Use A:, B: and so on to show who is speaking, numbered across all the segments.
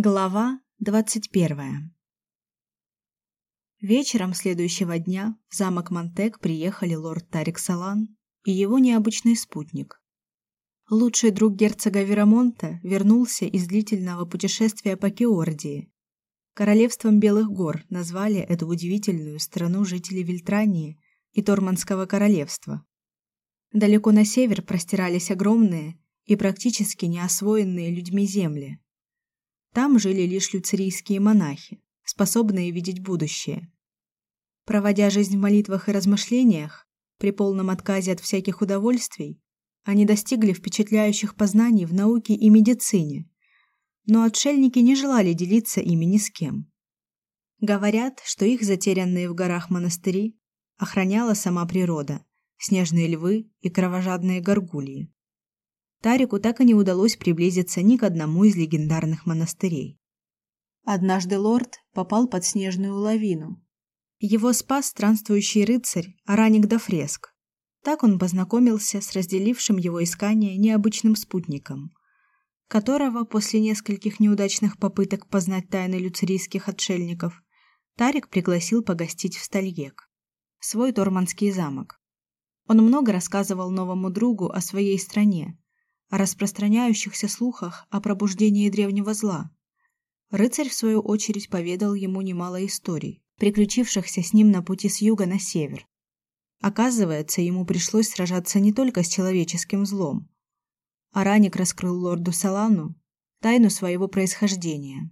A: Глава двадцать первая. Вечером следующего дня в замок Монтек приехали лорд Тарик Салан и его необычный спутник. Лучший друг герцога Верамонта вернулся из длительного путешествия по Кеордии. Королевством Белых гор назвали эту удивительную страну жители Вильтрании и Торманского королевства. Далеко на север простирались огромные и практически неосвоенные людьми земли там жили лишь люцерийские монахи, способные видеть будущее. Проводя жизнь в молитвах и размышлениях, при полном отказе от всяких удовольствий, они достигли впечатляющих познаний в науке и медицине, но отшельники не желали делиться ими ни с кем. Говорят, что их затерянные в горах монастыри охраняла сама природа, снежные львы и кровожадные горгульи. Тарику так и не удалось приблизиться ни к одному из легендарных монастырей. Однажды лорд попал под снежную лавину. Его спас странствующий рыцарь Араник Дафреск. Так он познакомился с разделившим его искание необычным спутником, которого после нескольких неудачных попыток познать тайны люцерийских отшельников Тарик пригласил погостить в Стальек, свой торманский замок. Он много рассказывал новому другу о своей стране, о распространяющихся слухах о пробуждении древнего зла. Рыцарь в свою очередь поведал ему немало историй, приключившихся с ним на пути с юга на север. Оказывается, ему пришлось сражаться не только с человеческим злом. Араник раскрыл лорду Салану тайну своего происхождения.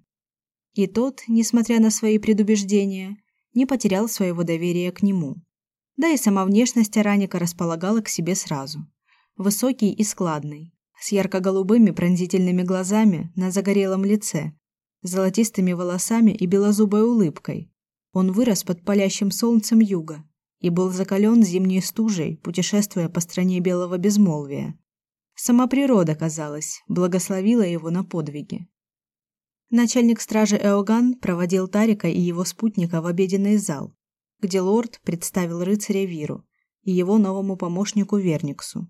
A: И тот, несмотря на свои предубеждения, не потерял своего доверия к нему. Да и сама внешность Араника располагала к себе сразу. Высокий и складный, с ярко-голубыми пронзительными глазами на загорелом лице, золотистыми волосами и белозубой улыбкой. Он вырос под палящим солнцем юга и был закален зимней стужей, путешествуя по стране белого безмолвия. Сама природа, казалось, благословила его на подвиги. Начальник стражи Эоган проводил Тарика и его спутника в обеденный зал, где лорд представил рыцаря Виру и его новому помощнику Верниксу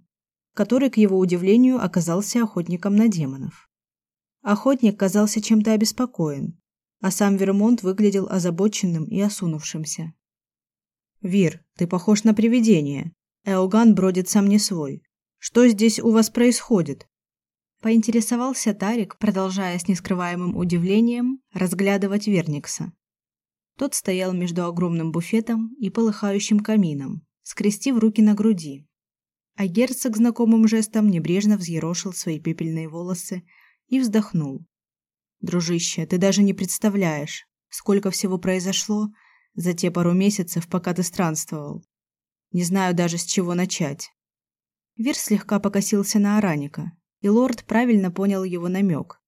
A: который, к его удивлению, оказался охотником на демонов. Охотник казался чем-то обеспокоен, а сам Вермонт выглядел озабоченным и осунувшимся. «Вир, ты похож на привидение. Эоган бродит сам не свой. Что здесь у вас происходит?» Поинтересовался Тарик, продолжая с нескрываемым удивлением разглядывать Верникса. Тот стоял между огромным буфетом и полыхающим камином, скрестив руки на груди, а герцог знакомым жестом небрежно взъерошил свои пепельные волосы и вздохнул. Дружище, ты даже не представляешь, сколько всего произошло за те пару месяцев, пока ты странствовал. Не знаю даже с чего начать. Вир слегка покосился на Араника, и лорд правильно понял его намек.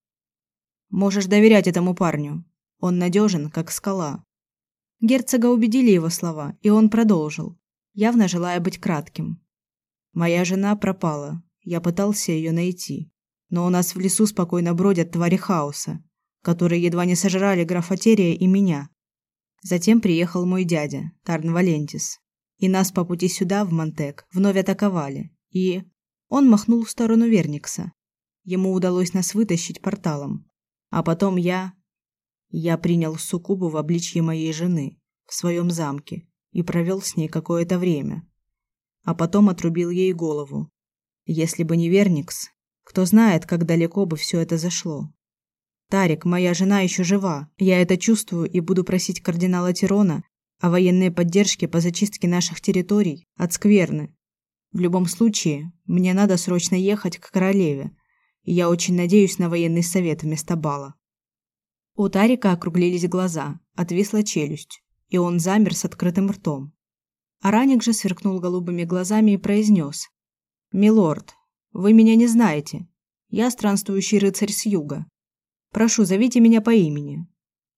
A: Можешь доверять этому парню. Он надежен, как скала. Герцога убедили его слова, и он продолжил, явно желая быть кратким. Моя жена пропала. Я пытался ее найти. Но у нас в лесу спокойно бродят твари хаоса, которые едва не сожрали графа Терия и меня. Затем приехал мой дядя, Тарн Валентис. И нас по пути сюда, в Монтек, вновь атаковали. И... Он махнул в сторону Верникса. Ему удалось нас вытащить порталом. А потом я... Я принял суккубу в обличье моей жены в своем замке и провел с ней какое-то время а потом отрубил ей голову. Если бы не Верникс, кто знает, как далеко бы все это зашло. Тарик, моя жена еще жива. Я это чувствую и буду просить кардинала Тирона о военной поддержке по зачистке наших территорий от скверны. В любом случае, мне надо срочно ехать к королеве, и я очень надеюсь на военный совет вместо бала. У Тарика округлились глаза, отвисла челюсть, и он замер с открытым ртом. Араник же сверкнул голубыми глазами и произнес. «Милорд, вы меня не знаете. Я странствующий рыцарь с юга. Прошу, зовите меня по имени.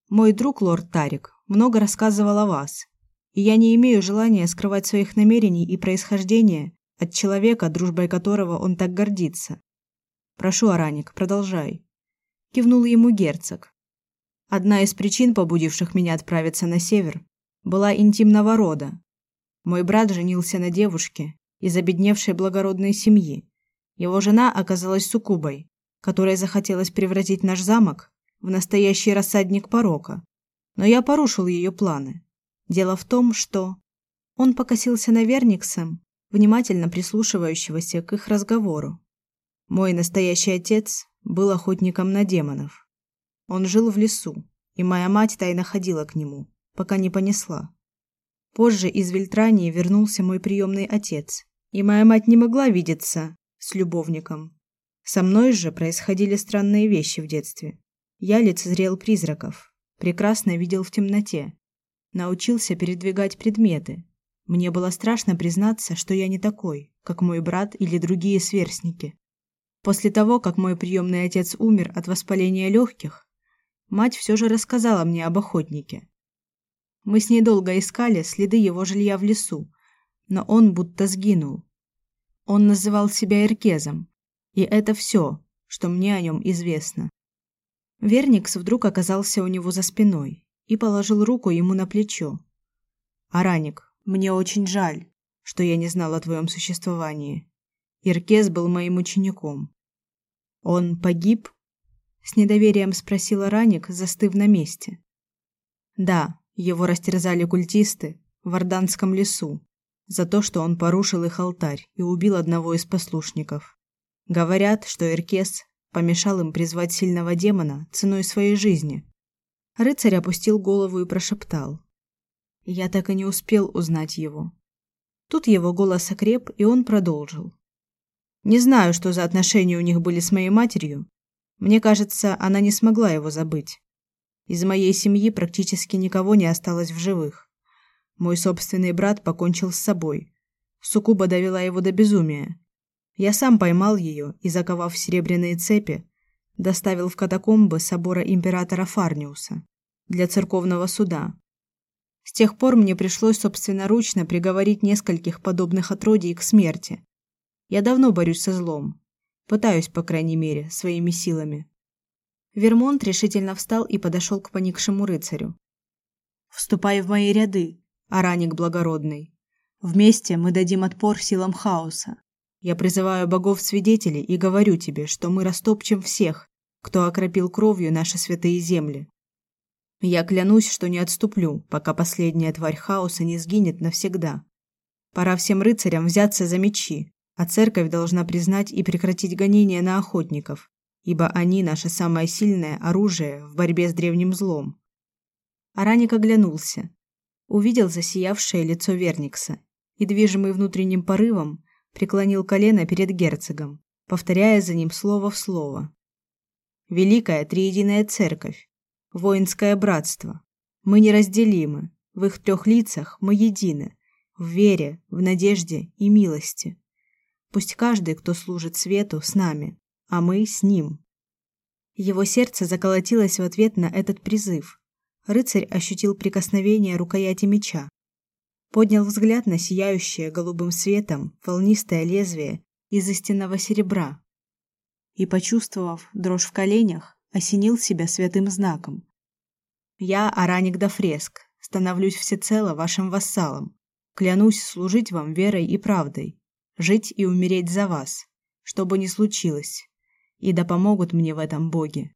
A: Мой друг, лорд Тарик, много рассказывал о вас, и я не имею желания скрывать своих намерений и происхождения от человека, дружбой которого он так гордится. Прошу, Араник, продолжай». Кивнул ему герцог. Одна из причин, побудивших меня отправиться на север, была интимного рода, мой брат женился на девушке из обедневшей благородной семьи. Его жена оказалась суккубой, которой захотелось превратить наш замок в настоящий рассадник порока. Но я порушил ее планы. Дело в том, что он покосился на Верникса, внимательно прислушивающегося к их разговору. Мой настоящий отец был охотником на демонов. Он жил в лесу, и моя мать тайно ходила к нему, пока не понесла. Позже из Вильтрании вернулся мой приемный отец, и моя мать не могла видеться с любовником. Со мной же происходили странные вещи в детстве. Я лицезрел призраков, прекрасно видел в темноте, научился передвигать предметы. Мне было страшно признаться, что я не такой, как мой брат или другие сверстники. После того, как мой приемный отец умер от воспаления легких, мать все же рассказала мне об охотнике. Мы с ней долго искали следы его жилья в лесу, но он будто сгинул. Он называл себя Иркезом, и это все, что мне о нем известно. Верникс вдруг оказался у него за спиной и положил руку ему на плечо. Араник, мне очень жаль, что я не знал о твоем существовании. Иркез был моим учеником. Он погиб? С недоверием спросил Араник, застыв на месте. Да, его растерзали культисты в Орданском лесу за то, что он порушил их алтарь и убил одного из послушников. Говорят, что Иркес помешал им призвать сильного демона ценой своей жизни. Рыцарь опустил голову и прошептал: "Я так и не успел узнать его". Тут его голос окреп, и он продолжил: "Не знаю, что за отношения у них были с моей матерью. Мне кажется, она не смогла его забыть. Из моей семьи практически никого не осталось в живых. Мой собственный брат покончил с собой. Сукуба довела его до безумия. Я сам поймал ее и, заковав в серебряные цепи, доставил в катакомбы собора императора Фарниуса для церковного суда. С тех пор мне пришлось собственноручно приговорить нескольких подобных отродий к смерти. Я давно борюсь со злом, пытаюсь, по крайней мере, своими силами. Вермонт решительно встал и подошел к поникшему рыцарю. Вступай в мои ряды, Араник благородный. Вместе мы дадим отпор силам хаоса. Я призываю богов-свидетелей и говорю тебе, что мы растопчем всех, кто окропил кровью наши святые земли. Я клянусь, что не отступлю, пока последняя тварь хаоса не сгинет навсегда. Пора всем рыцарям взяться за мечи, а церковь должна признать и прекратить гонения на охотников, ибо они наше самое сильное оружие в борьбе с древним злом. Араник оглянулся, увидел засиявшее лицо Верникса и, движимый внутренним порывом, преклонил колено перед герцогом, повторяя за ним слово в слово. Великая триединая церковь, воинское братство. Мы неразделимы. В их трех лицах мы едины, в вере, в надежде и милости. Пусть каждый, кто служит свету, с нами, а мы с ним. Его сердце заколотилось в ответ на этот призыв. Рыцарь ощутил прикосновение рукояти меча, поднял взгляд на сияющее голубым светом волнистое лезвие из истинного серебра и, почувствовав дрожь в коленях, осенил себя святым знаком. Я, Араник Дафреск, становлюсь всецело вашим вассалом. Клянусь служить вам верой и правдой, жить и умереть за вас, что бы ни случилось, и да помогут мне в этом боги.